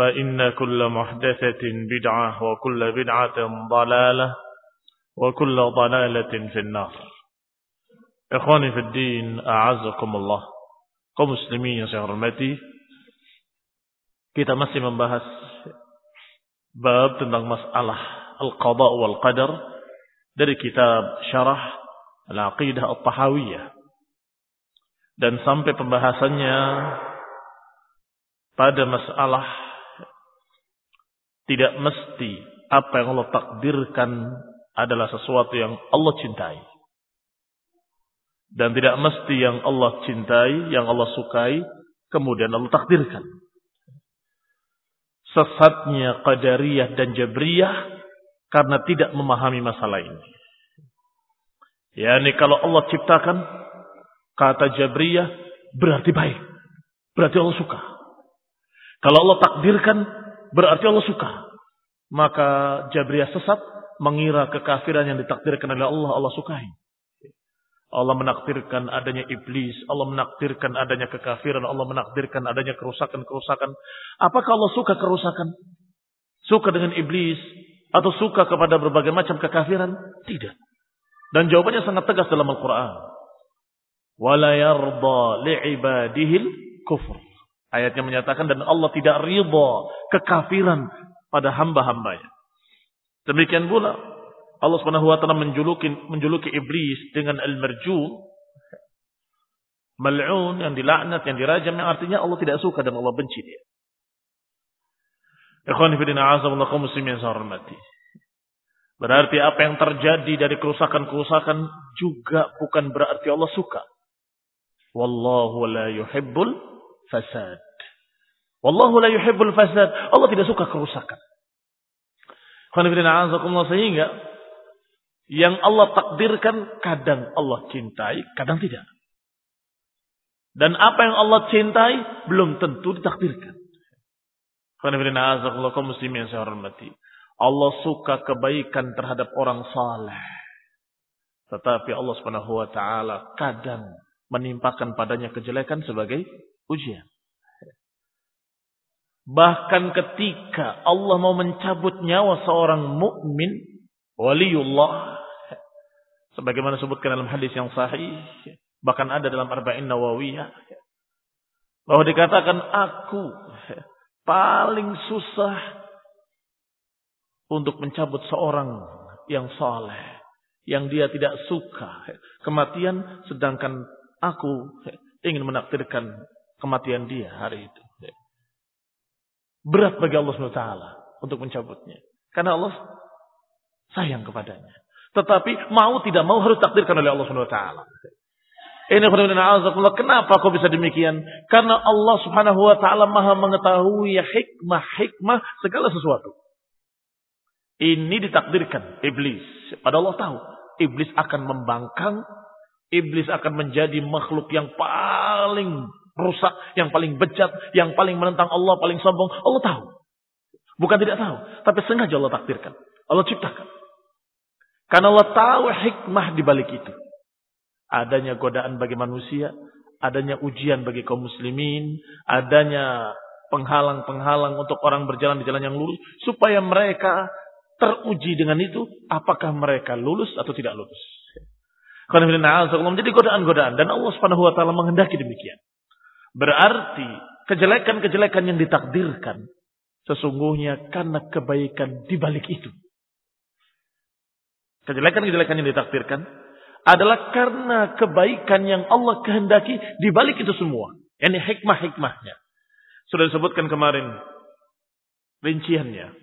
فإن كل محدثة بدعة وكل بدعة ضلالة وكل ضلالة في النار إخواني في الدين أعزكم الله kaum muslimin yang saya hormati kita masih membahas bab tentang masalah al-qada wal qadar dari kitab Syarah Al-Aqidah At-Tahawiyah. Dan sampai pembahasannya pada masalah tidak mesti apa yang Allah takdirkan adalah sesuatu yang Allah cintai. Dan tidak mesti yang Allah cintai, yang Allah sukai, kemudian Allah takdirkan. Sesatnya Qadariyah dan Jabriyah karena tidak memahami masalah ini. Ya, ini kalau Allah ciptakan kata Jabriyah berarti baik. Berarti Allah suka. Kalau Allah takdirkan berarti Allah suka. Maka Jabriyah sesat mengira kekafiran yang ditakdirkan oleh Allah Allah sukai. Allah menakdirkan adanya iblis, Allah menakdirkan adanya kekafiran, Allah menakdirkan adanya kerusakan-kerusakan. Apakah Allah suka kerusakan? Suka dengan iblis atau suka kepada berbagai macam kekafiran? Tidak. Dan jawabannya sangat tegas dalam Al-Qur'an. Wala li'ibadihil kufur. Ayatnya menyatakan dan Allah tidak ridha kekafiran pada hamba-hambanya. Demikian pula Allah Subhanahu wa taala menjuluki menjuluki iblis dengan al-marjum mal'un yang dilaknat yang dirajam yang artinya Allah tidak suka dan Allah benci dia. Ikhwan fillah muslimin hormati. Berarti apa yang terjadi dari kerusakan-kerusakan juga bukan berarti Allah suka. Wallahu la yuhibbul fasad. Wallahu la yuhibbul fasad. Allah tidak suka kerusakan. Sehingga yang Allah takdirkan kadang Allah cintai, kadang tidak. Dan apa yang Allah cintai belum tentu ditakdirkan. muslimin saya hormati. Allah suka kebaikan terhadap orang saleh. Tetapi Allah Subhanahu wa taala kadang menimpakan padanya kejelekan sebagai ujian. Bahkan ketika Allah mau mencabut nyawa seorang mukmin, waliullah sebagaimana disebutkan dalam hadis yang sahih, bahkan ada dalam Arba'in Nawawiyah bahwa dikatakan aku paling susah untuk mencabut seorang yang saleh yang dia tidak suka kematian sedangkan aku ingin menakdirkan kematian dia hari itu. Berat bagi Allah SWT untuk mencabutnya. Karena Allah sayang kepadanya. Tetapi mau tidak mau harus takdirkan oleh Allah taala. Ini kenapa kok bisa demikian? Karena Allah Subhanahu wa taala Maha mengetahui hikmah-hikmah segala sesuatu. Ini ditakdirkan iblis. Padahal Allah tahu iblis akan membangkang, iblis akan menjadi makhluk yang paling rusak, yang paling bejat, yang paling menentang Allah, paling sombong. Allah tahu. Bukan tidak tahu, tapi sengaja Allah takdirkan. Allah ciptakan. Karena Allah tahu hikmah di balik itu. Adanya godaan bagi manusia, adanya ujian bagi kaum muslimin, adanya penghalang-penghalang untuk orang berjalan di jalan yang lurus, supaya mereka teruji dengan itu, apakah mereka lulus atau tidak lulus. Menjadi godaan-godaan dan Allah Subhanahu wa taala menghendaki demikian. Berarti kejelekan-kejelekan yang ditakdirkan sesungguhnya karena kebaikan di balik itu. Kejelekan-kejelekan yang ditakdirkan adalah karena kebaikan yang Allah kehendaki di balik itu semua. Ini hikmah-hikmahnya. Sudah disebutkan kemarin rinciannya.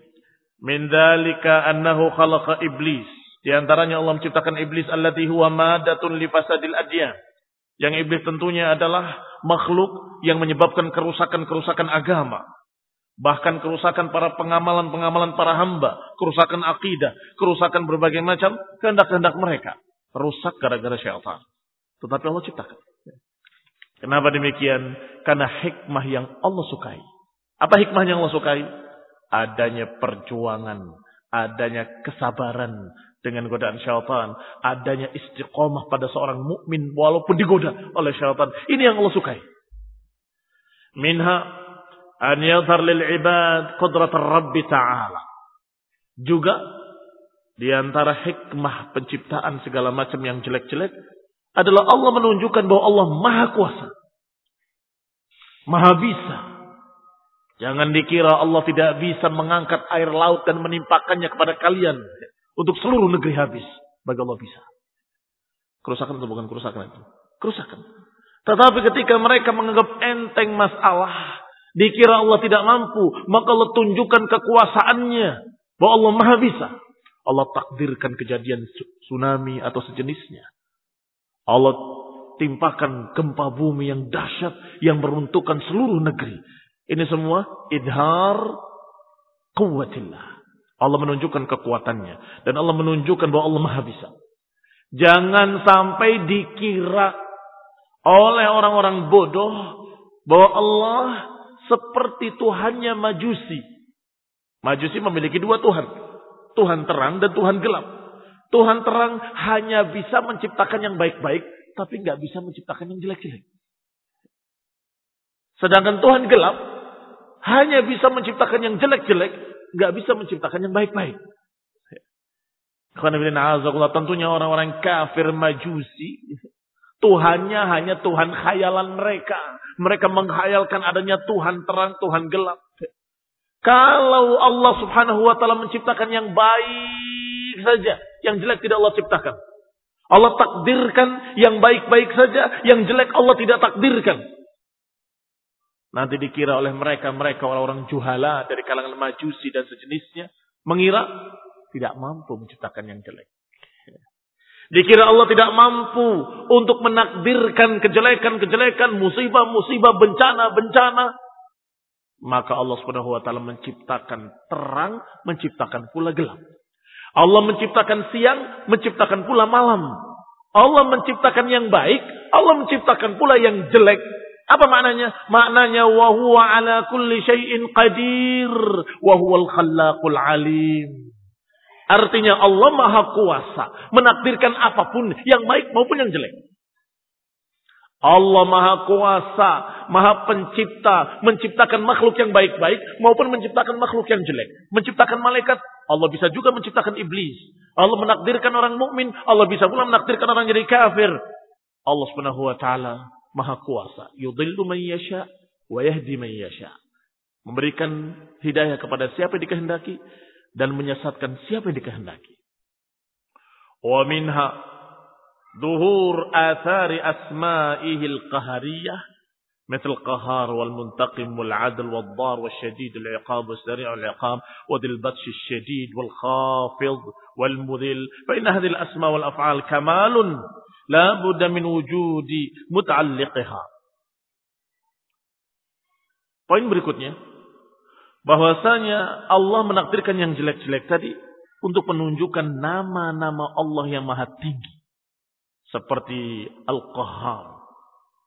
Min dalika annahu khalaqa iblis. Di antaranya Allah menciptakan iblis allati huwa madatun li fasadil adyan. Yang iblis tentunya adalah makhluk yang menyebabkan kerusakan-kerusakan agama. Bahkan kerusakan para pengamalan-pengamalan para hamba. Kerusakan akidah. Kerusakan berbagai macam kehendak-kehendak mereka. Rusak gara-gara syaitan. Tetapi Allah ciptakan. Kenapa demikian? Karena hikmah yang Allah sukai. Apa hikmah yang Allah sukai? Adanya perjuangan. Adanya kesabaran dengan godaan syaitan. Adanya istiqomah pada seorang mukmin walaupun digoda oleh syaitan. Ini yang Allah sukai. Minha an yadhar lil ibad qudrat Rabbi Ta'ala. Juga di antara hikmah penciptaan segala macam yang jelek-jelek adalah Allah menunjukkan bahwa Allah Maha Kuasa. Maha bisa. Jangan dikira Allah tidak bisa mengangkat air laut dan menimpakannya kepada kalian untuk seluruh negeri habis. Bagi Allah bisa. Kerusakan atau bukan kerusakan itu? Kerusakan. Tetapi ketika mereka menganggap enteng masalah, dikira Allah tidak mampu, maka Allah tunjukkan kekuasaannya bahwa Allah Maha bisa. Allah takdirkan kejadian tsunami atau sejenisnya. Allah timpakan gempa bumi yang dahsyat yang meruntuhkan seluruh negeri. Ini semua idhar kuwatillah. Allah menunjukkan kekuatannya. Dan Allah menunjukkan bahwa Allah maha bisa. Jangan sampai dikira oleh orang-orang bodoh bahwa Allah seperti Tuhannya Majusi. Majusi memiliki dua Tuhan. Tuhan terang dan Tuhan gelap. Tuhan terang hanya bisa menciptakan yang baik-baik, tapi nggak bisa menciptakan yang jelek-jelek. Sedangkan Tuhan gelap hanya bisa menciptakan yang jelek-jelek, nggak bisa menciptakan yang baik-baik. Tentunya orang-orang kafir majusi Tuhannya hanya Tuhan khayalan mereka. Mereka menghayalkan adanya Tuhan terang, Tuhan gelap. Kalau Allah subhanahu wa ta'ala menciptakan yang baik saja. Yang jelek tidak Allah ciptakan. Allah takdirkan yang baik-baik saja. Yang jelek Allah tidak takdirkan. Nanti dikira oleh mereka, mereka orang-orang juhala dari kalangan majusi dan sejenisnya. Mengira tidak mampu menciptakan yang jelek. Dikira Allah tidak mampu untuk menakdirkan kejelekan-kejelekan, musibah-musibah, bencana-bencana. Maka Allah Subhanahu wa taala menciptakan terang, menciptakan pula gelap. Allah menciptakan siang, menciptakan pula malam. Allah menciptakan yang baik, Allah menciptakan pula yang jelek. Apa maknanya? Maknanya wa huwa ala kulli syai'in qadir wa huwal khallaqul alim. Artinya Allah maha kuasa menakdirkan apa pun yang baik maupun yang jelek. Allah maha kuasa, maha pencipta, menciptakan makhluk yang baik-baik maupun menciptakan makhluk yang jelek. Menciptakan malaikat, Allah bisa juga menciptakan iblis. Allah menakdirkan orang mukmin, Allah bisa pula menakdirkan orang jadi kafir. Allah Subhanahu wa taala maha kuasa. Yudhillu man yasha wa yahdi man yasha. Memberikan hidayah kepada siapa yang dikehendaki dan menyesatkan siapa yang dikehendaki. Wa minha duhur athari asma'ihil qahariyah مثل القهار والمنتقم والعدل والضار والشديد العقاب والسريع العقاب وذي البطش الشديد والخافض والمذل فإن هذه الأسماء والأفعال كمال La budda min wujudi mutalliqiha. Poin berikutnya. Bahwasanya Allah menakdirkan yang jelek-jelek tadi. Untuk menunjukkan nama-nama Allah yang maha tinggi. Seperti Al-Qahhar,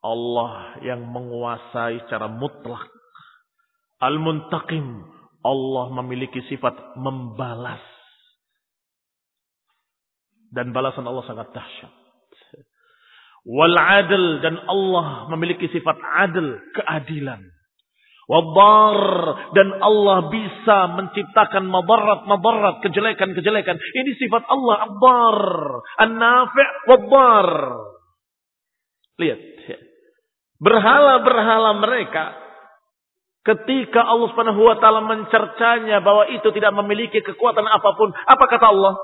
Allah yang menguasai secara mutlak. Al-Muntaqim. Allah memiliki sifat membalas. Dan balasan Allah sangat dahsyat. Wal adil dan Allah memiliki sifat adil, keadilan. Wabar dan Allah bisa menciptakan madarat-madarat, kejelekan-kejelekan. Ini sifat Allah, Abbar, An-Nafi' Wabar. Lihat. Berhala-berhala mereka ketika Allah Subhanahu wa taala mencercanya bahwa itu tidak memiliki kekuatan apa pun, apa kata Allah?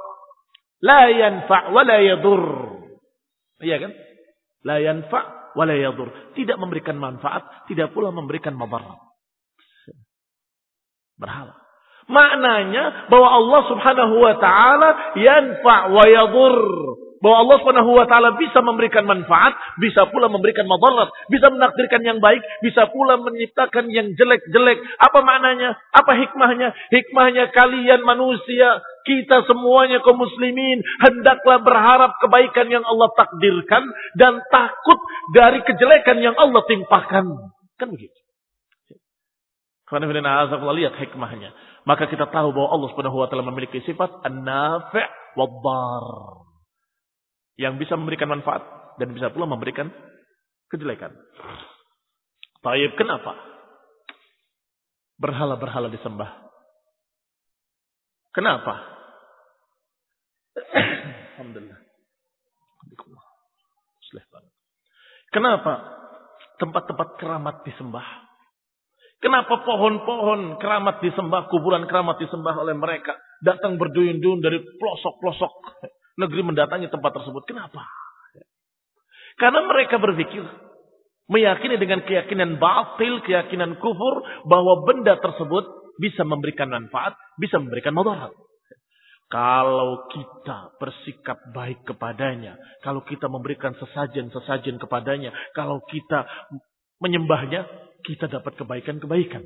La yanfa' wa la yadur. Iya kan? La yanfa' wa la yadur. Tidak memberikan manfaat, tidak pula memberikan madarat. Berhala. Maknanya bahwa Allah Subhanahu wa taala yanfa' wa yadur bahwa Allah Subhanahu wa taala bisa memberikan manfaat, bisa pula memberikan madarat, bisa menakdirkan yang baik, bisa pula menciptakan yang jelek-jelek. Apa maknanya? Apa hikmahnya? Hikmahnya kalian manusia, kita semuanya kaum muslimin hendaklah berharap kebaikan yang Allah takdirkan dan takut dari kejelekan yang Allah timpakan. Kan begitu. Karena lihat hikmahnya. Maka kita tahu bahwa Allah Subhanahu wa taala memiliki sifat an-nafi' wad-dar yang bisa memberikan manfaat dan bisa pula memberikan kejelekan. Taib kenapa? Berhala-berhala disembah. Kenapa? Alhamdulillah. Kenapa tempat-tempat keramat disembah? Kenapa pohon-pohon keramat disembah, kuburan keramat disembah oleh mereka? Datang berduyun-duyun dari pelosok-pelosok negeri mendatangi tempat tersebut. Kenapa? Karena mereka berpikir, meyakini dengan keyakinan batil, keyakinan kufur, bahwa benda tersebut bisa memberikan manfaat, bisa memberikan mudarat. Kalau kita bersikap baik kepadanya, kalau kita memberikan sesajen-sesajen kepadanya, kalau kita menyembahnya, kita dapat kebaikan-kebaikan.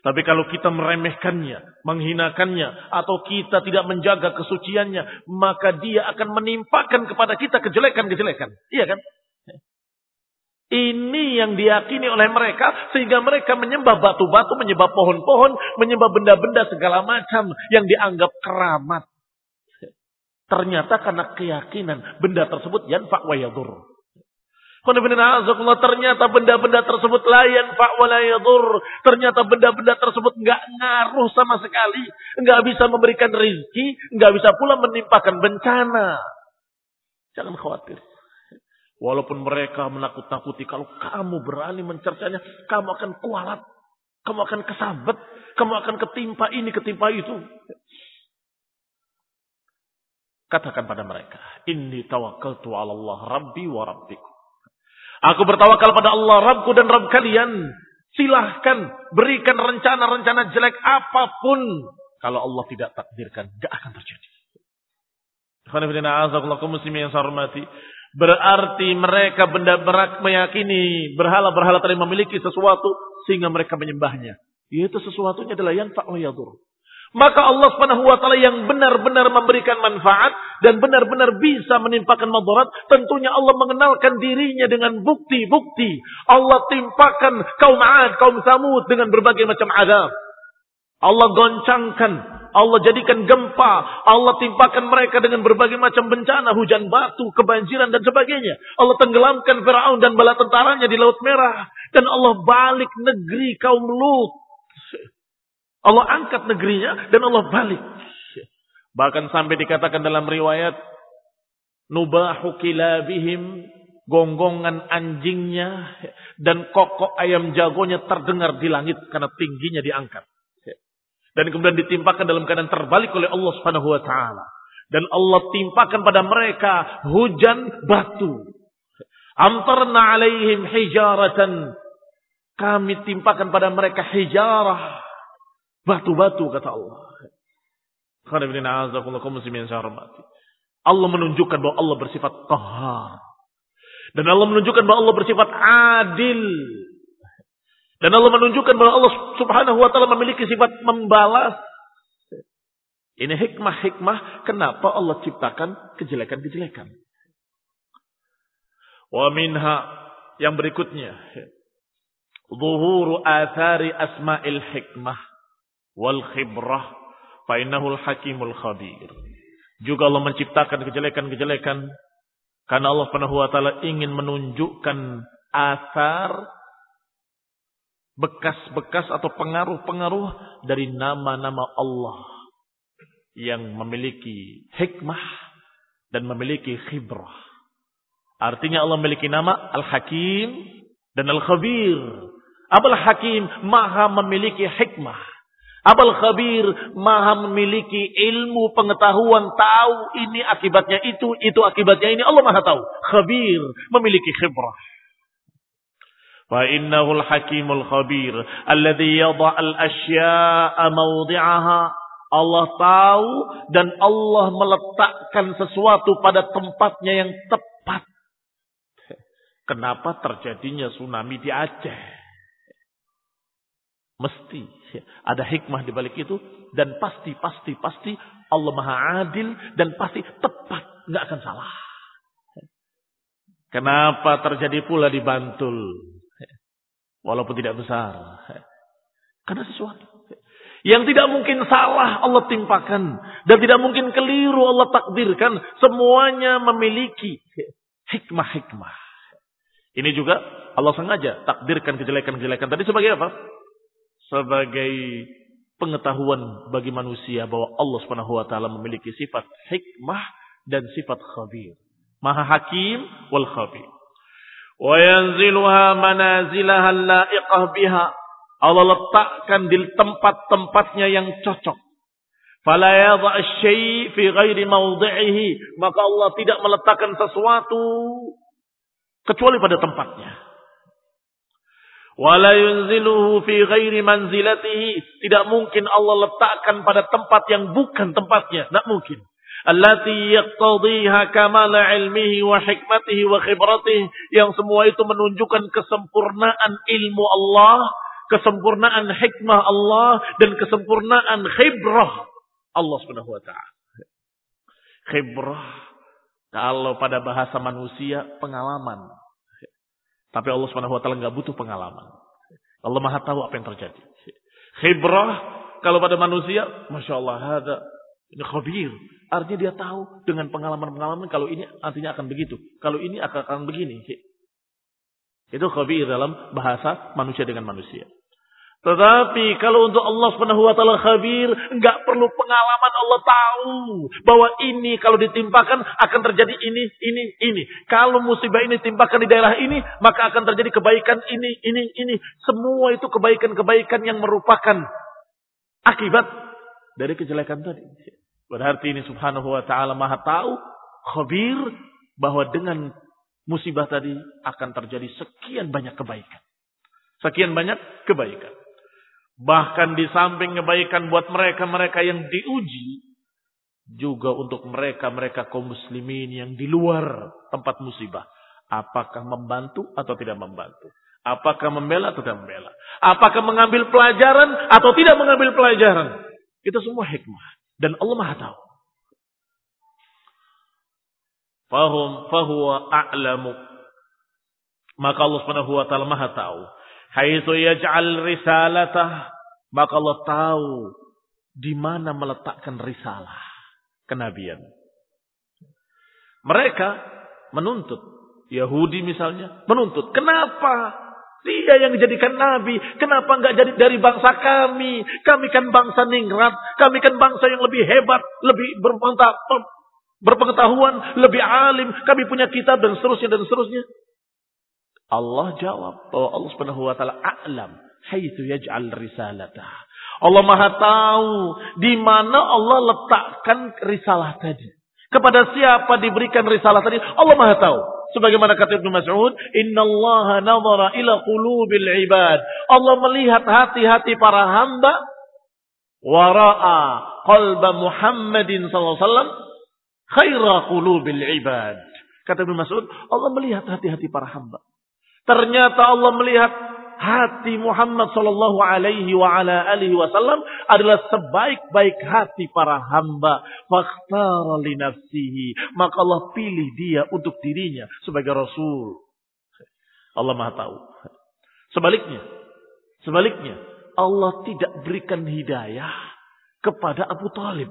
Tapi kalau kita meremehkannya, menghinakannya, atau kita tidak menjaga kesuciannya, maka dia akan menimpakan kepada kita kejelekan-kejelekan. Iya kan? Ini yang diyakini oleh mereka sehingga mereka menyembah batu-batu, menyembah pohon-pohon, menyembah benda-benda segala macam yang dianggap keramat. Ternyata karena keyakinan benda tersebut yanfa' wa. Ternyata benda-benda tersebut layan fa yadur. Ternyata benda-benda tersebut nggak ngaruh sama sekali, nggak bisa memberikan rizki, nggak bisa pula menimpakan bencana. Jangan khawatir. Walaupun mereka menakut-nakuti kalau kamu berani mencercanya, kamu akan kualat, kamu akan kesabet, kamu akan ketimpa ini, ketimpa itu. Katakan pada mereka, Inni tawakkaltu ala Allah Rabbi wa Rabbikum. Aku bertawakal pada Allah, Rabbku dan Rabb kalian. Silahkan berikan rencana-rencana jelek apa pun. Kalau Allah tidak takdirkan, gak akan terjadi. Berarti mereka benda berak meyakini berhala-berhala tadi memiliki sesuatu sehingga mereka menyembahnya. Yaitu sesuatunya adalah yang tak yadur. Maka Allah Subhanahu wa taala yang benar-benar memberikan manfaat dan benar-benar bisa menimpakan madarat, tentunya Allah mengenalkan dirinya dengan bukti-bukti. Allah timpakan kaum 'ad, kaum Samud dengan berbagai macam azab. Allah goncangkan, Allah jadikan gempa, Allah timpakan mereka dengan berbagai macam bencana, hujan batu, kebanjiran dan sebagainya. Allah tenggelamkan Firaun dan bala tentaranya di Laut Merah dan Allah balik negeri kaum Lut Allah angkat negerinya dan Allah balik. Bahkan sampai dikatakan dalam riwayat nubahu kilabihim gonggongan anjingnya dan kokok ayam jagonya terdengar di langit karena tingginya diangkat. Dan kemudian ditimpakan dalam keadaan terbalik oleh Allah Subhanahu wa taala. Dan Allah timpakan pada mereka hujan batu. Amtarna alaihim hijaratan Kami timpakan pada mereka hijarah. Batu-batu kata Allah. Allah menunjukkan bahwa Allah bersifat qahar. Dan Allah menunjukkan bahwa Allah bersifat adil. Dan Allah menunjukkan bahwa Allah subhanahu wa ta'ala memiliki sifat membalas. Ini hikmah-hikmah kenapa Allah ciptakan kejelekan-kejelekan. Wa minha yang berikutnya. Zuhuru athari asma'il hikmah wal khibrah fa'innahul hakimul khabir. Juga Allah menciptakan kejelekan-kejelekan karena Allah Subhanahu wa taala ingin menunjukkan asar bekas-bekas atau pengaruh-pengaruh dari nama-nama Allah yang memiliki hikmah dan memiliki khibrah. Artinya Allah memiliki nama Al-Hakim dan Al-Khabir. Abal Hakim maha memiliki hikmah. Abal Khabir maha memiliki ilmu pengetahuan tahu ini akibatnya itu, itu akibatnya ini. Allah maha tahu. Khabir memiliki khibrah. Innahul hakimul khabir alladhi yadha al-asya'a mawdi'aha. Allah tahu dan Allah meletakkan sesuatu pada tempatnya yang tepat. Kenapa terjadinya tsunami di Aceh? Mesti ada hikmah di balik itu dan pasti pasti pasti Allah Maha Adil dan pasti tepat, nggak akan salah. Kenapa terjadi pula di Bantul? Walaupun tidak besar. Karena sesuatu. Yang tidak mungkin salah Allah timpakan. Dan tidak mungkin keliru Allah takdirkan. Semuanya memiliki hikmah-hikmah. Ini juga Allah sengaja takdirkan kejelekan-kejelekan tadi sebagai apa? Sebagai pengetahuan bagi manusia bahwa Allah Subhanahu wa taala memiliki sifat hikmah dan sifat khabir. Maha Hakim wal Khabir. Wa yanziluha manazilaha la'iqah biha. Allah letakkan di tempat-tempatnya yang cocok. Fala yadha syai' fi ghairi. Maka Allah tidak meletakkan sesuatu kecuali pada tempatnya. Wala yunziluhu fi ghairi manzilatihi. Tidak mungkin Allah letakkan pada tempat yang bukan tempatnya. Tidak mungkin. Allati yaqtadiha kamala ilmihi wa hikmatihi wa khibratihi. Yang semua itu menunjukkan kesempurnaan ilmu Allah. Kesempurnaan hikmah Allah. Dan kesempurnaan khibrah Allah subhanahu wa ta'ala. Khibrah. Kalau pada bahasa manusia pengalaman. Tapi Allah Subhanahu wa taala enggak butuh pengalaman. Allah Maha tahu apa yang terjadi. Khibrah kalau pada manusia, masya Allah, ada ini khabir. Artinya dia tahu dengan pengalaman-pengalaman kalau ini artinya akan begitu. Kalau ini akan, akan begini. Itu khabir dalam bahasa manusia dengan manusia. Tetapi kalau untuk Allah Subhanahu wa taala khabir, enggak perlu pengalaman Allah tahu bahwa ini kalau ditimpakan akan terjadi ini, ini, ini. Kalau musibah ini timpakan di daerah ini, maka akan terjadi kebaikan ini, ini, ini. Semua itu kebaikan-kebaikan yang merupakan akibat dari kejelekan tadi. Berarti ini Subhanahu wa taala Maha tahu, khabir bahwa dengan musibah tadi akan terjadi sekian banyak kebaikan. Sekian banyak kebaikan. Bahkan di samping kebaikan buat mereka-mereka yang diuji. Juga untuk mereka-mereka kaum muslimin yang di luar tempat musibah. Apakah membantu atau tidak membantu. Apakah membela atau tidak membela. Apakah mengambil pelajaran atau tidak mengambil pelajaran. Itu semua hikmah. Dan Allah maha tahu. Fahum fahuwa a'lamu. Maka Allah subhanahu wa maha tahu haitsu yaj'al risalatah maka Allah tahu di mana meletakkan risalah kenabian. Mereka menuntut Yahudi misalnya menuntut kenapa dia yang dijadikan nabi, kenapa enggak jadi dari bangsa kami? Kami kan bangsa ningrat, kami kan bangsa yang lebih hebat, lebih berpengetahuan, lebih alim, kami punya kitab dan seterusnya dan seterusnya. Allah jawab bahwa Allah Subhanahu wa taala a'lam haitsu yaj'al risalatah. Allah Maha tahu di mana Allah letakkan risalah tadi. Kepada siapa diberikan risalah tadi? Allah Maha tahu. Sebagaimana kata Ibnu Mas'ud, "Inna Allah nazara ila qulubil ibad." Allah melihat hati-hati para hamba wara'a qalba Muhammadin sallallahu alaihi wasallam khaira qulubil ibad. Kata Ibnu Mas'ud, Allah melihat hati-hati para hamba. Ternyata Allah melihat hati Muhammad sallallahu alaihi wa ala alihi wasallam adalah sebaik-baik hati para hamba. Fakhtara li nafsihi. Maka Allah pilih dia untuk dirinya sebagai rasul. Allah Maha tahu. Sebaliknya, sebaliknya Allah tidak berikan hidayah kepada Abu Talib.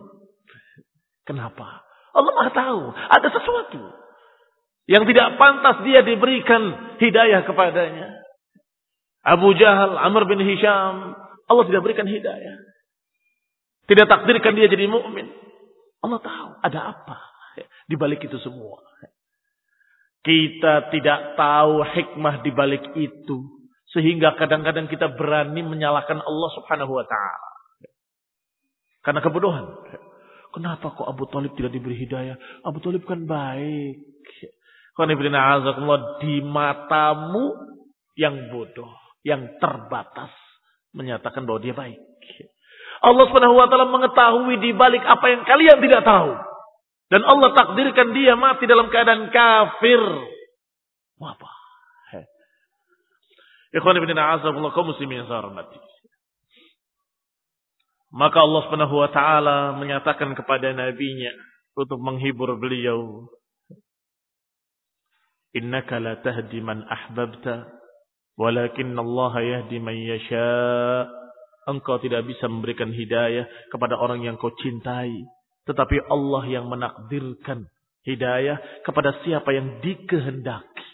Kenapa? Allah Maha tahu, ada sesuatu yang tidak pantas dia diberikan hidayah kepadanya. Abu Jahal, Amr bin Hisham, Allah tidak berikan hidayah. Tidak takdirkan dia jadi mukmin. Allah tahu ada apa di balik itu semua. Kita tidak tahu hikmah di balik itu. Sehingga kadang-kadang kita berani menyalahkan Allah subhanahu wa ta'ala. Karena kebodohan. Kenapa kok Abu Talib tidak diberi hidayah? Abu Talib kan baik. Di matamu yang bodoh yang terbatas menyatakan bahwa dia baik. Allah Subhanahu wa taala mengetahui di balik apa yang kalian tidak tahu. Dan Allah takdirkan dia mati dalam keadaan kafir. Ikhwan ibn muslimin. Maka Allah Subhanahu wa taala menyatakan kepada nabinya untuk menghibur beliau. Innaka la tahdi man ahbabta Walakin Allah yahdi man yasha. Engkau tidak bisa memberikan hidayah kepada orang yang kau cintai. Tetapi Allah yang menakdirkan hidayah kepada siapa yang dikehendaki.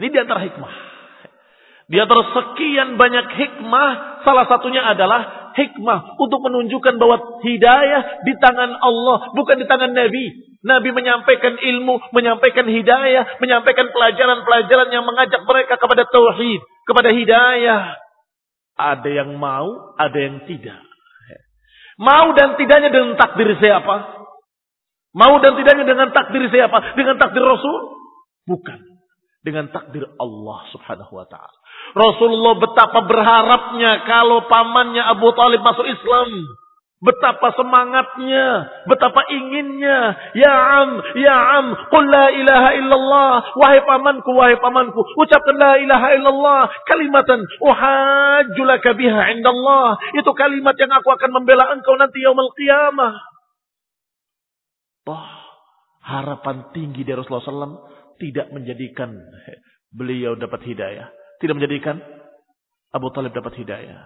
Ini di antara hikmah. Di antara sekian banyak hikmah, salah satunya adalah hikmah untuk menunjukkan bahwa hidayah di tangan Allah, bukan di tangan Nabi. Nabi menyampaikan ilmu, menyampaikan hidayah, menyampaikan pelajaran-pelajaran yang mengajak mereka kepada tauhid, kepada hidayah. Ada yang mau, ada yang tidak. Mau dan tidaknya dengan takdir siapa? Mau dan tidaknya dengan takdir siapa? Dengan takdir Rasul? Bukan. Dengan takdir Allah subhanahu wa ta'ala. Rasulullah betapa berharapnya kalau pamannya Abu Talib masuk Islam. Betapa semangatnya, betapa inginnya. Ya am, ya am, qul la ilaha illallah. Wahai pamanku, wahai pamanku, ucapkan la ilaha illallah. Kalimatan uhajjulaka biha indallah. Itu kalimat yang aku akan membela engkau nanti yaumul qiyamah. Oh, harapan tinggi dari Rasulullah SAW tidak menjadikan beliau dapat hidayah. Tidak menjadikan Abu Talib dapat hidayah.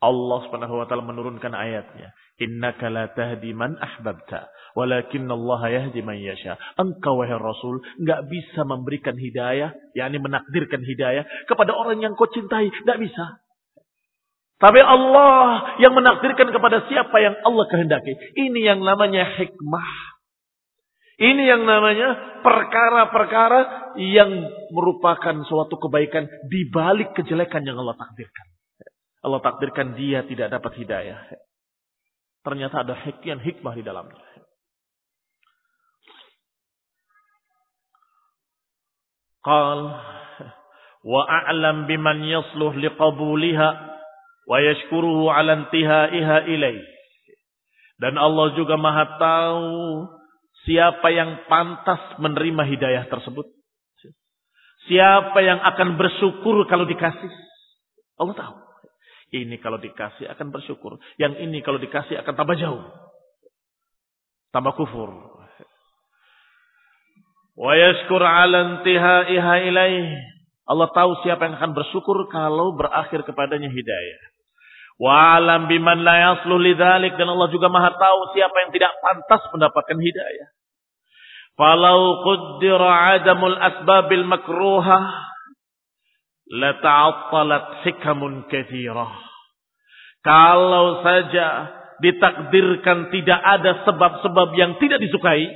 Allah Subhanahu wa taala menurunkan ayatnya, "Innaka la tahdi man ahbabta, walakin Allah yahdi man yasha." Engkau wahai Rasul enggak bisa memberikan hidayah, yakni menakdirkan hidayah kepada orang yang kau cintai, enggak bisa. Tapi Allah yang menakdirkan kepada siapa yang Allah kehendaki. Ini yang namanya hikmah. Ini yang namanya perkara-perkara yang merupakan suatu kebaikan di balik kejelekan yang Allah takdirkan. Allah takdirkan dia tidak dapat hidayah. Ternyata ada hikmah hikmah di dalamnya. Qal wa a'lam biman yasluh liqabuliha wa yashkuruhu 'ala intihaiha ilaih. Dan Allah juga Maha tahu siapa yang pantas menerima hidayah tersebut. Siapa yang akan bersyukur kalau dikasih. Allah tahu. Ini kalau dikasih akan bersyukur. Yang ini kalau dikasih akan tambah jauh. Tambah kufur. Wa yashkur ala intihaiha ilaih. Allah tahu siapa yang akan bersyukur kalau berakhir kepadanya hidayah. Wa alam biman la yaslu lidzalik dan Allah juga Maha tahu siapa yang tidak pantas mendapatkan hidayah. Falau qaddara adamul asbabil makruhah lata'attalat hikamun kathirah. Kalau saja ditakdirkan tidak ada sebab-sebab yang tidak disukai,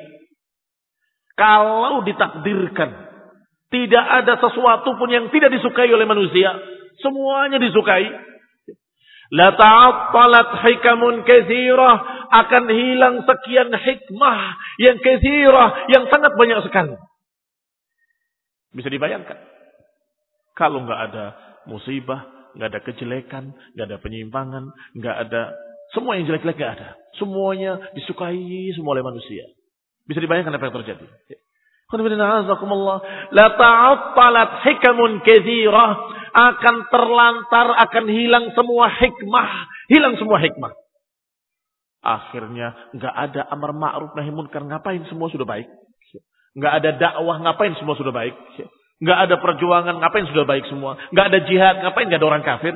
kalau ditakdirkan tidak ada sesuatu pun yang tidak disukai oleh manusia, semuanya disukai, La ta'attalat hikamun kathirah. Akan hilang sekian hikmah yang kathirah. Yang sangat banyak sekali. Bisa dibayangkan. Kalau nggak ada musibah, nggak ada kejelekan, nggak ada penyimpangan, nggak ada semua yang jelek-jelek nggak ada. Semuanya disukai semua oleh manusia. Bisa dibayangkan apa yang terjadi. La ta'attalat hikamun kathirah akan terlantar, akan hilang semua hikmah, hilang semua hikmah. Akhirnya nggak ada amar ma'ruf nahi munkar, ngapain semua sudah baik? Nggak ada dakwah, ngapain semua sudah baik? Nggak ada perjuangan, ngapain sudah baik semua? Nggak ada jihad, ngapain nggak ada orang kafir?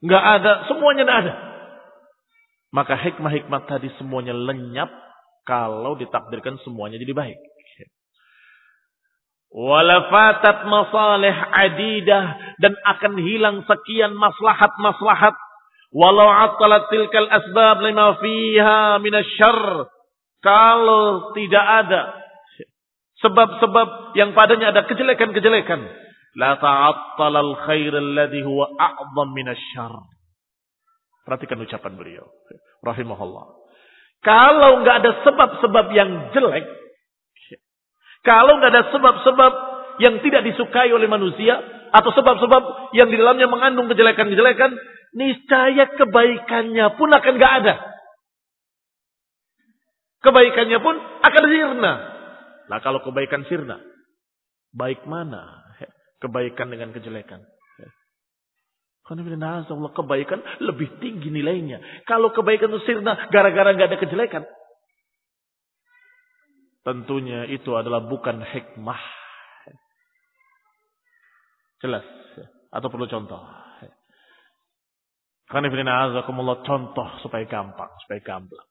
Nggak ada, semuanya nggak ada. Maka hikmah-hikmah tadi semuanya lenyap kalau ditakdirkan semuanya jadi baik. Walafatat masalih adidah dan akan hilang sekian maslahat-maslahat. Walau atalat tilkal asbab lima fiha minasyar. Kalau tidak ada sebab-sebab yang padanya ada kejelekan-kejelekan. La ta'attalal khair alladhi huwa a'zam minasyar. Perhatikan ucapan beliau. Rahimahullah. Kalau nggak ada sebab-sebab yang jelek, kalau nggak ada sebab-sebab yang tidak disukai oleh manusia atau sebab-sebab yang di dalamnya mengandung kejelekan-kejelekan, niscaya kebaikannya pun akan nggak ada. Kebaikannya pun akan sirna. Nah kalau kebaikan sirna, baik mana kebaikan dengan kejelekan? Kebaikan lebih tinggi nilainya. Kalau kebaikan itu sirna gara-gara nggak ada kejelekan, Tentunya itu adalah bukan hikmah. Jelas. Atau perlu contoh. Karena azakumullah contoh supaya gampang, supaya gamblang.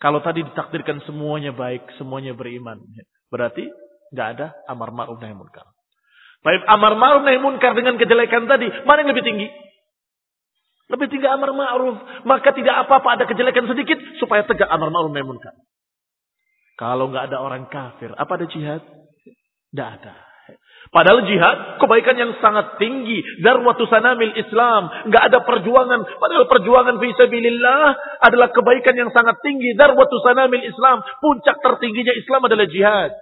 Kalau tadi ditakdirkan semuanya baik, semuanya beriman, berarti nggak ada amar ma'ruf nahi munkar. Baik amar ma'ruf nahi munkar dengan kejelekan tadi, mana yang lebih tinggi? Lebih tinggi amar ma'ruf, maka tidak apa-apa ada kejelekan sedikit supaya tegak amar ma'ruf nahi munkar. Kalau nggak ada orang kafir, apa ada jihad? Tidak ada. Padahal jihad kebaikan yang sangat tinggi. Darwatu sanamil Islam. Nggak ada perjuangan. Padahal perjuangan fisabilillah adalah kebaikan yang sangat tinggi. Darwatu sanamil Islam. Puncak tertingginya Islam adalah jihad.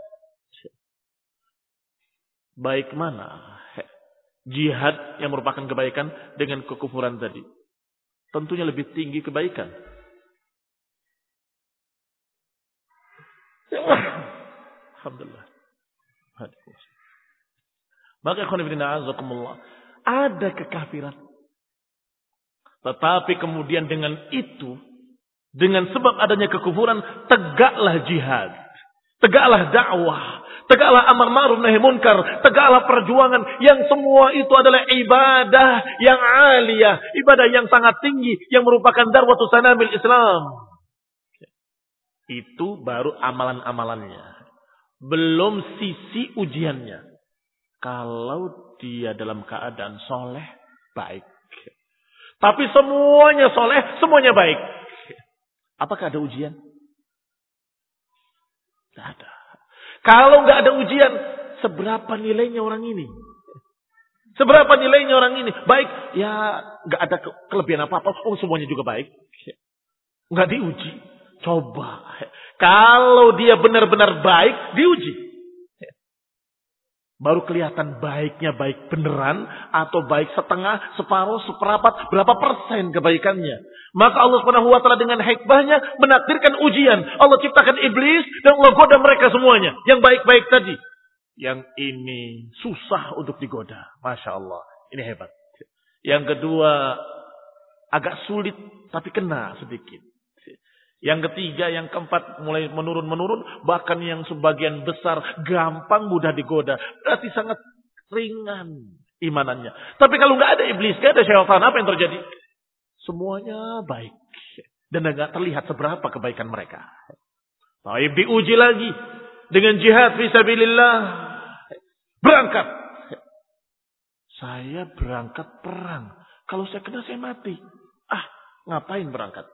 Baik mana? Jihad yang merupakan kebaikan dengan kekufuran tadi. Tentunya lebih tinggi kebaikan. Alhamdulillah. Maka. Ada kekafiran. Tetapi kemudian dengan itu, dengan sebab adanya kekufuran, tegaklah jihad. Tegaklah dakwah. Tegaklah amar ma'ruf nahi munkar. Tegaklah perjuangan yang semua itu adalah ibadah yang aliyah. Ibadah yang sangat tinggi. Yang merupakan darwatu sanamil Islam. Itu baru amalan-amalannya. Belum sisi ujiannya. Kalau dia dalam keadaan soleh, baik. Tapi semuanya soleh, semuanya baik. Apakah ada ujian? Tidak ada. Kalau nggak ada ujian, seberapa nilainya orang ini? Seberapa nilainya orang ini? Baik, ya nggak ada kelebihan apa-apa. Oh, semuanya juga baik. Nggak diuji. Coba. Kalau dia benar-benar baik, diuji. Baru kelihatan baiknya baik beneran atau baik setengah, separuh, seperapat, berapa persen kebaikannya. Maka Allah Subhanahu wa taala dengan hikmahnya menakdirkan ujian. Allah ciptakan iblis dan Allah goda mereka semuanya. Yang baik-baik tadi. Yang ini susah untuk digoda. Masya Allah. Ini hebat. Yang kedua agak sulit tapi kena sedikit. Yang ketiga, yang keempat mulai menurun-menurun. Bahkan yang sebagian besar gampang mudah digoda. Berarti sangat ringan imanannya. Tapi kalau nggak ada iblis, nggak ada syaitan, apa yang terjadi? Semuanya baik. Dan nggak terlihat seberapa kebaikan mereka. Taib diuji lagi. Dengan jihad visabilillah. Berangkat. Saya berangkat perang. Kalau saya kena saya mati. Ah, ngapain berangkat?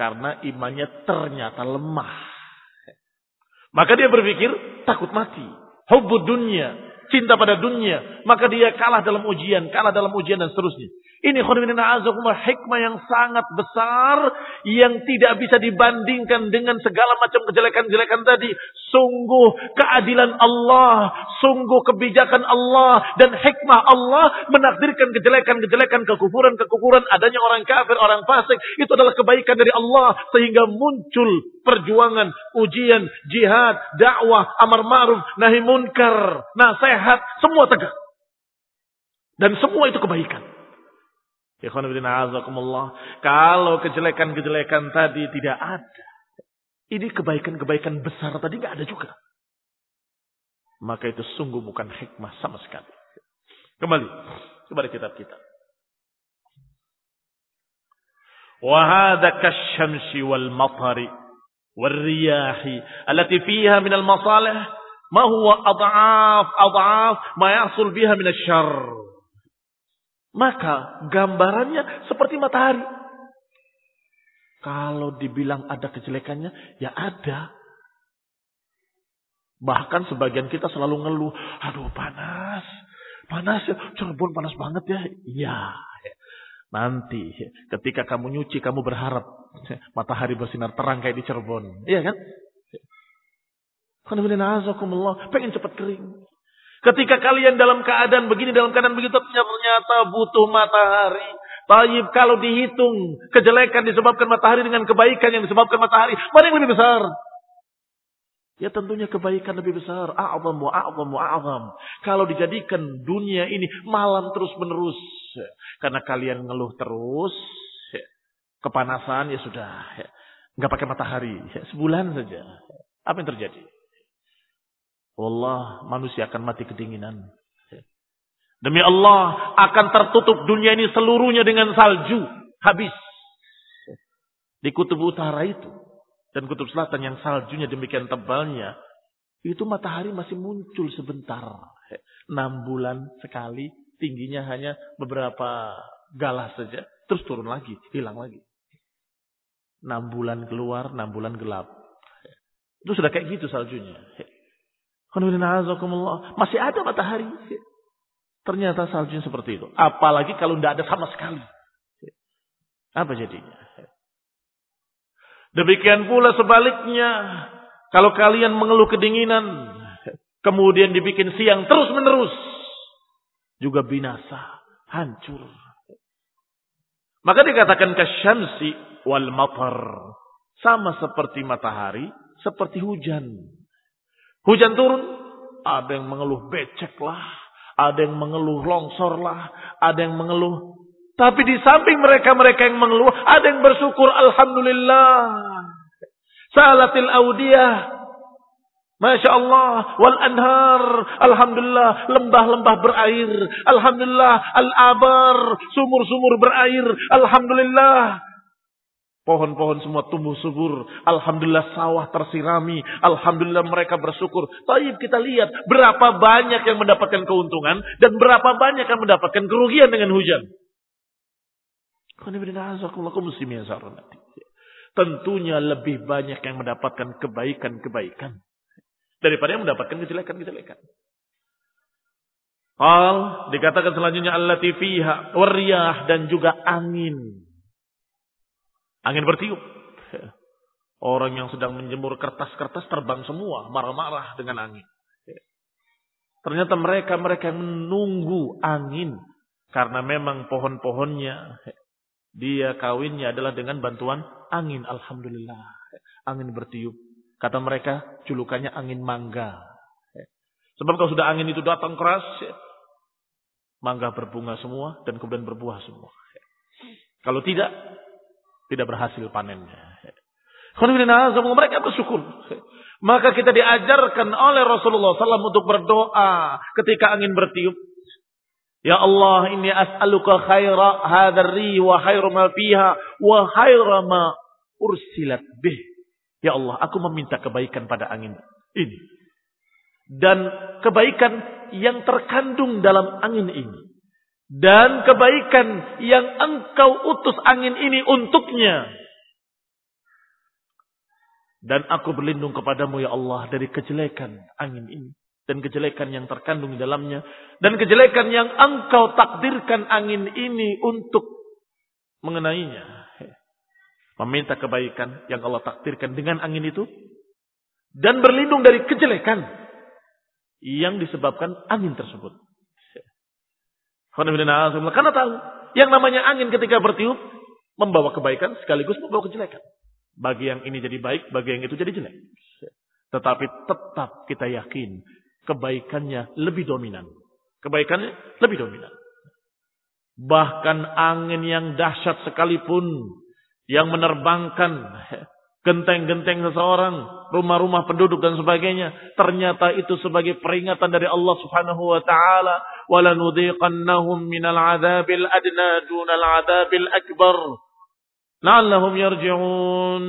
Karena imannya ternyata lemah. Maka dia berpikir takut mati. Hubud dunia. Cinta pada dunia, maka dia kalah dalam ujian, kalah dalam ujian dan seterusnya. Ini hikmah yang sangat besar yang tidak bisa dibandingkan dengan segala macam kejelekan-kejelekan tadi. Sungguh keadilan Allah, sungguh kebijakan Allah dan hikmah Allah menakdirkan kejelekan-kejelekan, kekufuran-kekufuran, adanya orang kafir, orang fasik. Itu adalah kebaikan dari Allah sehingga muncul perjuangan, ujian, jihad, dakwah, amar ma'ruf, nahi munkar, nasihat, sehat, semua tegak. Dan semua itu kebaikan. Kalau kejelekan-kejelekan tadi tidak ada. Ini kebaikan-kebaikan besar tadi nggak ada juga. Maka itu sungguh bukan hikmah sama sekali. Kembali kepada kitab kita. Wahada kasyamsi wal matari wal riyahi alati fiha minal masalih Ma huwa ad'af, ad'af, ma yahsul biha minasyarr. Maka gambarannya seperti matahari. Kalau dibilang ada kejelekannya, ya ada. Bahkan sebagian kita selalu ngeluh, aduh panas, panas ya, Cirebon panas banget ya. Iya, nanti ketika kamu nyuci kamu berharap matahari bersinar terang kayak di Cirebon. Iya kan? Pengen cepat kering. Ketika kalian dalam keadaan begini, dalam keadaan begitu, ternyata butuh matahari. Taib kalau dihitung kejelekan disebabkan matahari dengan kebaikan yang disebabkan matahari, mana yang lebih besar? Ya tentunya kebaikan lebih besar. A'zam wa a'zam. Kalau dijadikan dunia ini malam terus menerus. Karena kalian ngeluh terus. Kepanasan ya sudah. Nggak pakai matahari. Sebulan saja. Apa yang terjadi? Allah manusia akan mati kedinginan. Demi Allah akan tertutup dunia ini seluruhnya dengan salju. Habis. Di kutub utara itu. Dan kutub selatan yang saljunya demikian tebalnya. Itu matahari masih muncul sebentar. Enam bulan sekali. Tingginya hanya beberapa galah saja. Terus turun lagi. Hilang lagi. Enam bulan keluar, enam bulan gelap. Itu sudah kayak gitu saljunya. Masih ada matahari. Ternyata saljunya seperti itu. Apalagi kalau tidak ada sama sekali. Apa jadinya? Demikian pula sebaliknya. Kalau kalian mengeluh kedinginan. Kemudian dibikin siang terus menerus. Juga binasa. Hancur. Maka dikatakan kasyamsi wal matar. Sama seperti matahari. Seperti hujan. Hujan turun, ada yang mengeluh becek lah, ada yang mengeluh longsor lah, ada yang mengeluh. Tapi di samping mereka-mereka yang mengeluh, ada yang bersyukur, Alhamdulillah. Salatil audiyah. Masya Allah, wal anhar, Alhamdulillah, lembah-lembah berair, Alhamdulillah, al-abar, sumur-sumur berair, Alhamdulillah, Pohon-pohon semua tumbuh subur. Alhamdulillah sawah tersirami. Alhamdulillah mereka bersyukur. Tapi kita lihat berapa banyak yang mendapatkan keuntungan dan berapa banyak yang mendapatkan kerugian dengan hujan. Tentunya lebih banyak yang mendapatkan kebaikan-kebaikan daripada yang mendapatkan kejelekan-kejelekan. Al dikatakan selanjutnya allati fiha wariyah dan juga angin Angin bertiup. Orang yang sedang menjemur kertas-kertas terbang semua, marah-marah dengan angin. Ternyata mereka-mereka yang menunggu angin. Karena memang pohon-pohonnya, dia kawinnya adalah dengan bantuan angin. Alhamdulillah. Angin bertiup. Kata mereka, julukannya angin mangga. Sebab kalau sudah angin itu datang keras, mangga berbunga semua dan kemudian berbuah semua. Kalau tidak, tidak berhasil panennya. Mereka bersyukur. Maka kita diajarkan oleh Rasulullah SAW untuk berdoa ketika angin bertiup. Ya Allah, ini as'aluka khaira hadari wa khairu ma fiha wa khaira ma ursilat bih. Ya Allah, aku meminta kebaikan pada angin ini. Dan kebaikan yang terkandung dalam angin ini dan kebaikan yang engkau utus angin ini untuknya. Dan aku berlindung kepadamu ya Allah dari kejelekan angin ini. dan kejelekan yang terkandung di dalamnya dan kejelekan yang engkau takdirkan angin ini untuk mengenainya. Meminta kebaikan yang Allah takdirkan dengan angin itu dan berlindung dari kejelekan yang disebabkan angin tersebut. Karena tahu yang namanya angin ketika bertiup membawa kebaikan sekaligus membawa kejelekan. Bagi yang ini jadi baik, bagi yang itu jadi jelek. Tetapi tetap kita yakin kebaikannya lebih dominan. Kebaikannya lebih dominan. Bahkan angin yang dahsyat sekalipun yang menerbangkan genteng-genteng seseorang, rumah-rumah penduduk dan sebagainya, ternyata itu sebagai peringatan dari Allah Subhanahu wa taala, "Walanudziqannahum minal 'adzabil adna dunal 'adzabil akbar." La'allahum yarji'un.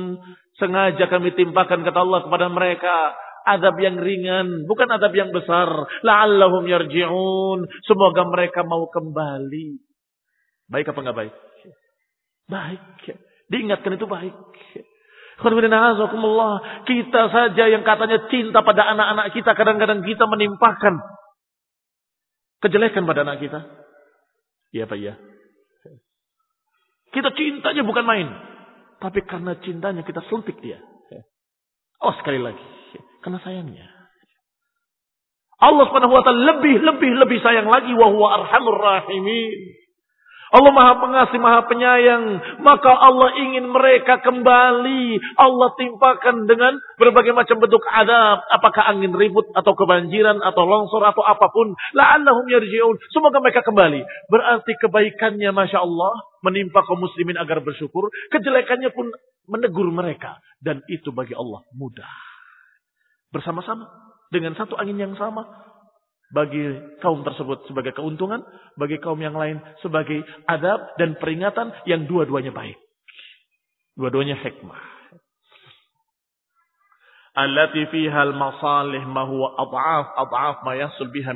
Sengaja kami timpakan kata Allah kepada mereka Adab yang ringan, bukan adab yang besar. La'allahum yarji'un. Semoga mereka mau kembali. Baik apa enggak baik? Baik. Diingatkan itu baik. Kita saja yang katanya cinta pada anak-anak kita. Kadang-kadang kita menimpakan kejelekan pada anak kita. Iya Pak ya. Kita cintanya bukan main. Tapi karena cintanya kita suntik dia. Oh sekali lagi. Karena sayangnya. Allah Subhanahu wa lebih lebih lebih sayang lagi wa huwa arhamur rahimin. Allah Maha Pengasih, Maha Penyayang, maka Allah ingin mereka kembali. Allah timpakan dengan berbagai macam bentuk adab, apakah angin ribut atau kebanjiran atau longsor atau apa pun. La'allahum yarji'un. Semoga mereka kembali. Berarti kebaikannya Masya Allah menimpa kaum muslimin agar bersyukur. Kejelekannya pun menegur mereka. Dan itu bagi Allah mudah bersama-sama dengan satu angin yang sama bagi kaum tersebut sebagai keuntungan, bagi kaum yang lain sebagai adab dan peringatan yang dua-duanya baik. Dua-duanya hikmah. Allati fiha al-masalih ma huwa ad'af ad'af ma yahsul biha.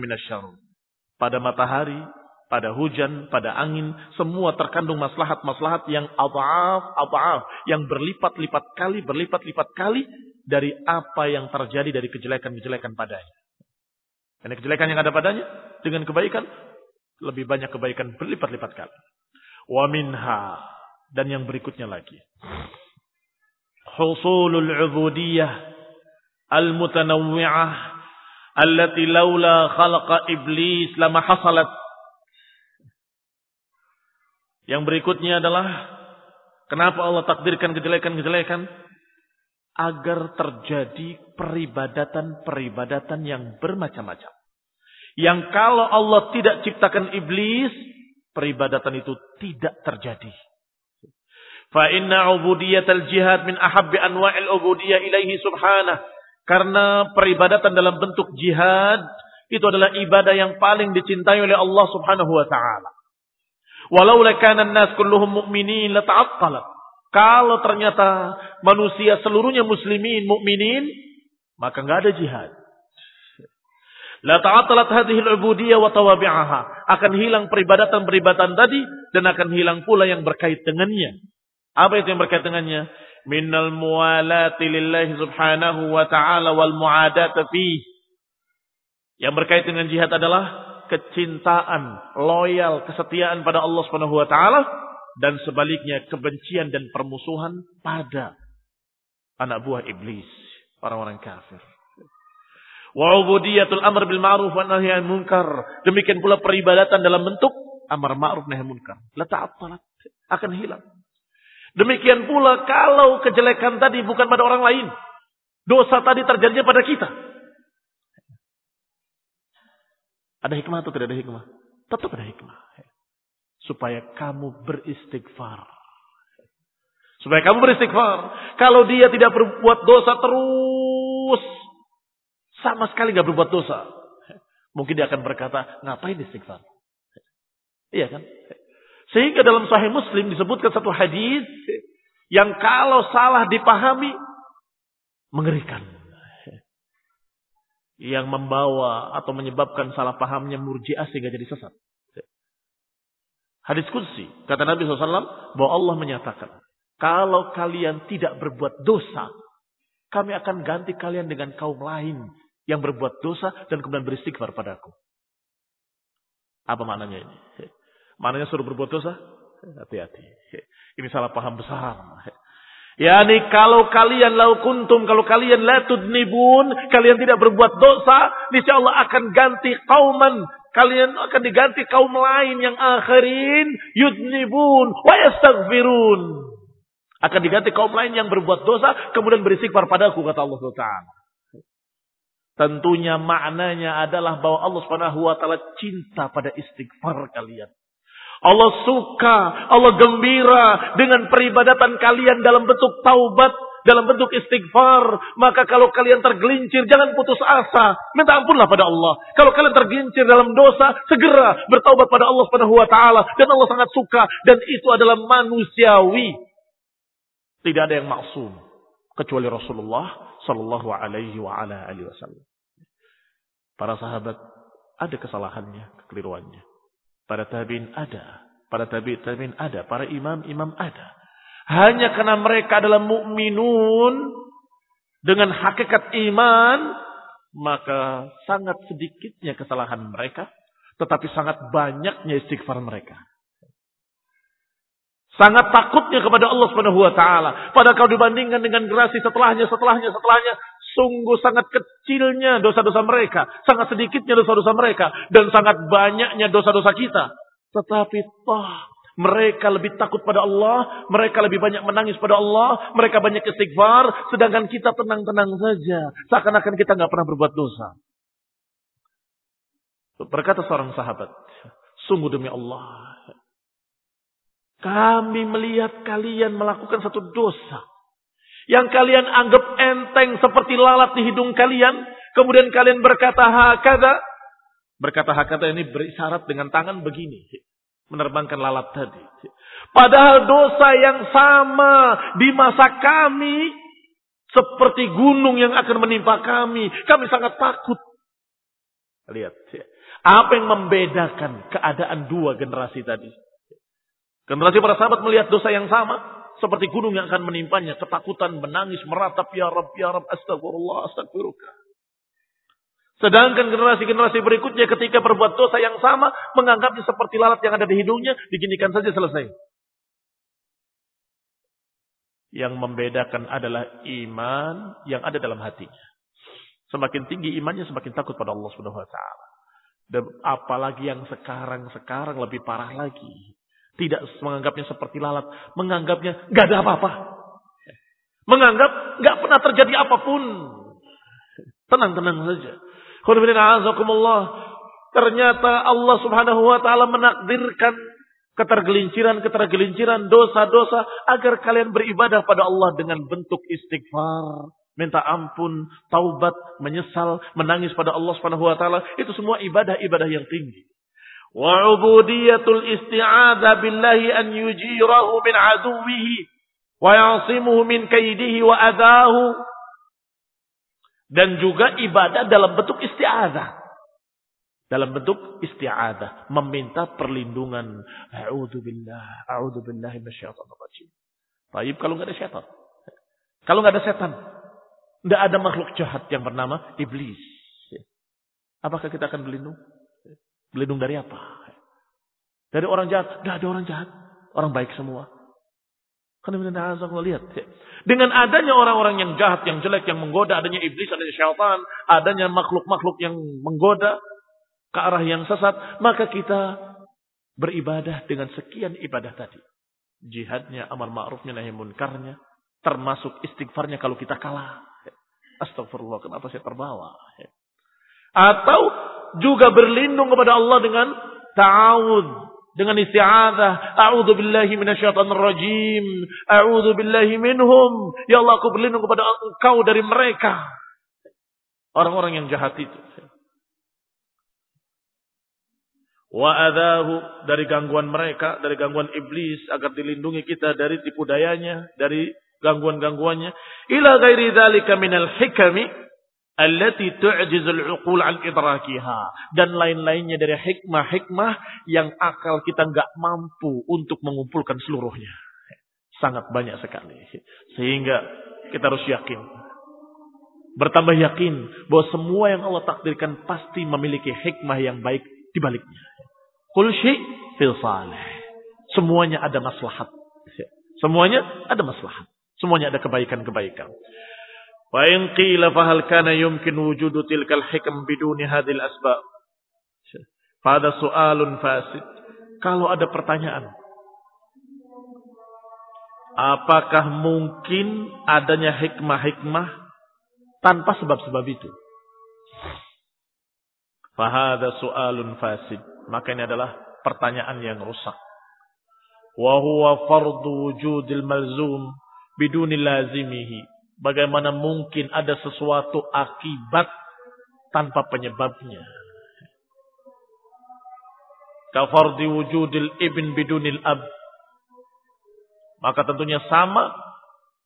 Pada matahari, pada hujan, pada angin, semua terkandung maslahat-maslahat yang ad'af ad'af, yang berlipat-lipat kali, berlipat-lipat kali dari apa yang terjadi dari kejelekan-kejelekan padanya. Karena kejelekan yang ada padanya dengan kebaikan lebih banyak kebaikan berlipat-lipat kali. Wa minha dan yang berikutnya lagi. Husulul ubudiyah al-mutanawwi'ah allati laula khalaqa iblis lama hasalat. Yang berikutnya adalah kenapa Allah takdirkan kejelekan-kejelekan agar terjadi peribadatan-peribadatan yang bermacam-macam. Yang kalau Allah tidak ciptakan iblis, peribadatan itu tidak terjadi. Fa inna ubudiyatal jihad min ahabbi anwa'il ubudiyah ilaihi subhanah. Karena peribadatan dalam bentuk jihad itu adalah ibadah yang paling dicintai oleh Allah Subhanahu wa taala. Walau kana an-nas kulluhum mu'minin lata'aqqalat. Kalau ternyata manusia seluruhnya muslimin, mukminin, maka nggak ada jihad. La ta'atalat hadhihi al-ubudiyah wa tawabi'aha. Akan hilang peribadatan-peribadatan tadi dan akan hilang pula yang berkait dengannya. Apa itu yang berkait dengannya? Minnal muwalati lillahi subhanahu wa ta'ala wal mu'adata fi. Yang berkait dengan jihad adalah kecintaan, loyal, kesetiaan pada Allah Subhanahu wa taala dan sebaliknya kebencian dan permusuhan pada anak buah iblis, orang-orang kafir. Wa ubudiyatul amr bil ma'ruf wa nahi munkar. Demikian pula peribadatan dalam bentuk amar ma'ruf nahi munkar. La ta'attalat akan hilang. Demikian pula kalau kejelekan tadi bukan pada orang lain. Dosa tadi terjadinya pada kita. Ada hikmah atau tidak ada hikmah? Tetap ada hikmah supaya kamu beristighfar. Supaya kamu beristighfar. Kalau dia tidak berbuat dosa terus, sama sekali nggak berbuat dosa. Mungkin dia akan berkata, ngapain istighfar? Iya kan? Sehingga dalam Sahih Muslim disebutkan satu hadis yang kalau salah dipahami mengerikan. Yang membawa atau menyebabkan salah pahamnya murjiah sehingga jadi sesat. Hadis kursi. Kata Nabi SAW bahwa Allah menyatakan. Kalau kalian tidak berbuat dosa. Kami akan ganti kalian dengan kaum lain. yang berbuat dosa dan kemudian beristighfar padaku. Apa maknanya ini? Maknanya suruh berbuat dosa? Hati-hati. Ini salah paham besar. Yani kalau kalian lau kuntum, kalau kalian la tudnibun, kalian tidak berbuat dosa, insya Allah akan ganti kauman. Kalian akan diganti kaum lain yang akhirin, yudnibun, wa yastaghfirun. Akan diganti kaum lain yang berbuat dosa, kemudian beristighfar padaku, kata Allah Ta'ala. Tentunya maknanya adalah bahwa Allah Subhanahu wa taala cinta pada istighfar kalian. Allah suka, Allah gembira dengan peribadatan kalian dalam bentuk taubat, dalam bentuk istighfar. Maka kalau kalian tergelincir, jangan putus asa. Minta ampunlah pada Allah. Kalau kalian tergelincir dalam dosa, segera bertaubat pada Allah Subhanahu wa taala dan Allah sangat suka dan itu adalah manusiawi. Tidak ada yang maksum kecuali Rasulullah sallallahu alaihi wa ala alihi wasallam. Para sahabat ada kesalahannya, kekeliruannya. Para tabi'in ada. Para tabi' tabi'in ada. Para imam-imam ada. Hanya karena mereka adalah mukminun dengan hakikat iman, maka sangat sedikitnya kesalahan mereka, tetapi sangat banyaknya istighfar mereka. Sangat takutnya kepada Allah Subhanahu wa taala. Padahal kalau dibandingkan dengan generasi setelahnya, setelahnya, setelahnya, sungguh sangat kecilnya dosa-dosa mereka, sangat sedikitnya dosa-dosa mereka dan sangat banyaknya dosa-dosa kita. Tetapi toh mereka lebih takut pada Allah, mereka lebih banyak menangis pada Allah, mereka banyak istighfar, sedangkan kita tenang-tenang saja, seakan-akan kita nggak pernah berbuat dosa. Berkata seorang sahabat, sungguh demi Allah, kami melihat kalian melakukan satu dosa. Yang kalian anggap enteng seperti lalat di hidung kalian, kemudian kalian berkata hakada, berkata hakada ini berisyarat dengan tangan begini, menerbangkan lalat tadi. Padahal dosa yang sama di masa kami seperti gunung yang akan menimpa kami. Kami sangat takut. Lihat, apa yang membedakan keadaan dua generasi tadi? Generasi para sahabat melihat dosa yang sama, seperti gunung yang akan menimpanya. Ketakutan, menangis, meratap, ya Rab, ya Rab, astagfirullah, astagfirullah. Sedangkan generasi-generasi berikutnya ketika berbuat dosa yang sama, menganggapnya seperti lalat yang ada di hidungnya, diginikan saja selesai. Yang membedakan adalah iman yang ada dalam hatinya. Semakin tinggi imannya, semakin takut pada Allah Subhanahu wa taala. Dan apalagi yang sekarang-sekarang lebih parah lagi. Tidak menganggapnya seperti lalat. Menganggapnya nggak ada apa-apa. Menganggap nggak pernah terjadi apa pun. Tenang-tenang saja. Ternyata Allah subhanahu wa ta'ala menakdirkan ketergelinciran-ketergelinciran dosa-dosa agar kalian beribadah pada Allah dengan bentuk istighfar, minta ampun, taubat, menyesal, menangis pada Allah Subhanahu wa taala, itu semua ibadah-ibadah yang tinggi. Wa'ubudiyatul billahi an yujirahu min aduwwihi wa ya'simuhu min kaidihi wa adahu dan juga ibadah dalam bentuk isti'adzah. Dalam bentuk isti'adzah, meminta perlindungan. A'udzubillah, a'udzubillah minasyaitonir rajim. Baik kalau nggak ada setan. Kalau nggak ada setan, nggak ada makhluk jahat yang bernama iblis. Apakah kita akan berlindung? Berlindung dari apa? Dari orang jahat. Tidak ada orang jahat. Orang baik semua. Dengan adanya orang-orang yang jahat, yang jelek, yang menggoda, adanya iblis, adanya syaitan, adanya makhluk-makhluk yang menggoda ke arah yang sesat, maka kita beribadah dengan sekian ibadah tadi. Jihadnya, amar ma'rufnya, nahi munkarnya, termasuk istighfarnya kalau kita kalah. Astagfirullah, kenapa saya terbawa? Atau juga berlindung kepada Allah dengan ta'awud dengan isti'adzah a'udzu billahi minasyaitonir rajim a'udzu billahi minhum ya Allah aku berlindung kepada engkau dari mereka. Orang-orang yang jahat itu. Wa adahu dari gangguan mereka dari gangguan iblis agar dilindungi kita dari tipu dayanya dari gangguan-gangguannya. Ila ghairi dzalika minal hikami allati tu'jizul uqul an idrakiha dan lain-lainnya dari hikmah-hikmah yang akal kita nggak mampu untuk mengumpulkan seluruhnya. Sangat banyak sekali. Sehingga kita harus yakin Bertambah yakin bahwa semua yang Allah takdirkan pasti memiliki hikmah yang baik di baliknya. Kul fil. Semuanya ada maslahat. Semuanya ada maslahat. Semuanya ada kebaikan-kebaikan. Wa in qila fa hal kana yumkin wujudu tilkal hikam biduni hadhil asbab? Pada soalun fasid. Kalau ada pertanyaan, apakah mungkin adanya hikmah-hikmah tanpa sebab-sebab itu? Fahada soalun fasid. Maka ini adalah pertanyaan yang rusak. Wa huwa fardu wujudil malzum biduni lazimihi. Bagaimana mungkin ada sesuatu akibat tanpa penyebabnya? Kafardi wujudil ibn bidunil ab. Maka tentunya sama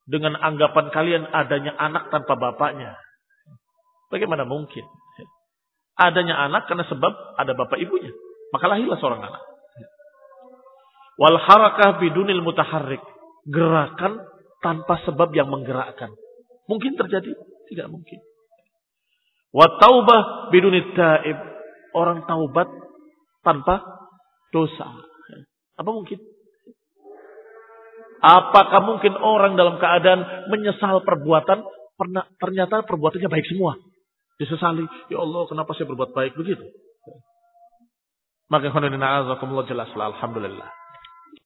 dengan anggapan kalian adanya anak tanpa bapaknya. Bagaimana mungkin? Adanya anak karena sebab ada bapak ibunya. Maka lahirlah seorang anak. Wal harakah bidunil mutaharrik. Gerakan tanpa sebab yang menggerakkan. Mungkin terjadi? Tidak mungkin. Wa taubah bidunit taib. Orang taubat tanpa dosa. Apa mungkin? Apakah mungkin orang dalam keadaan menyesal perbuatan, pernah ternyata perbuatannya baik semua? Disesali, ya Allah kenapa saya berbuat baik begitu? Maka khononina azakumullah jelas Alhamdulillah.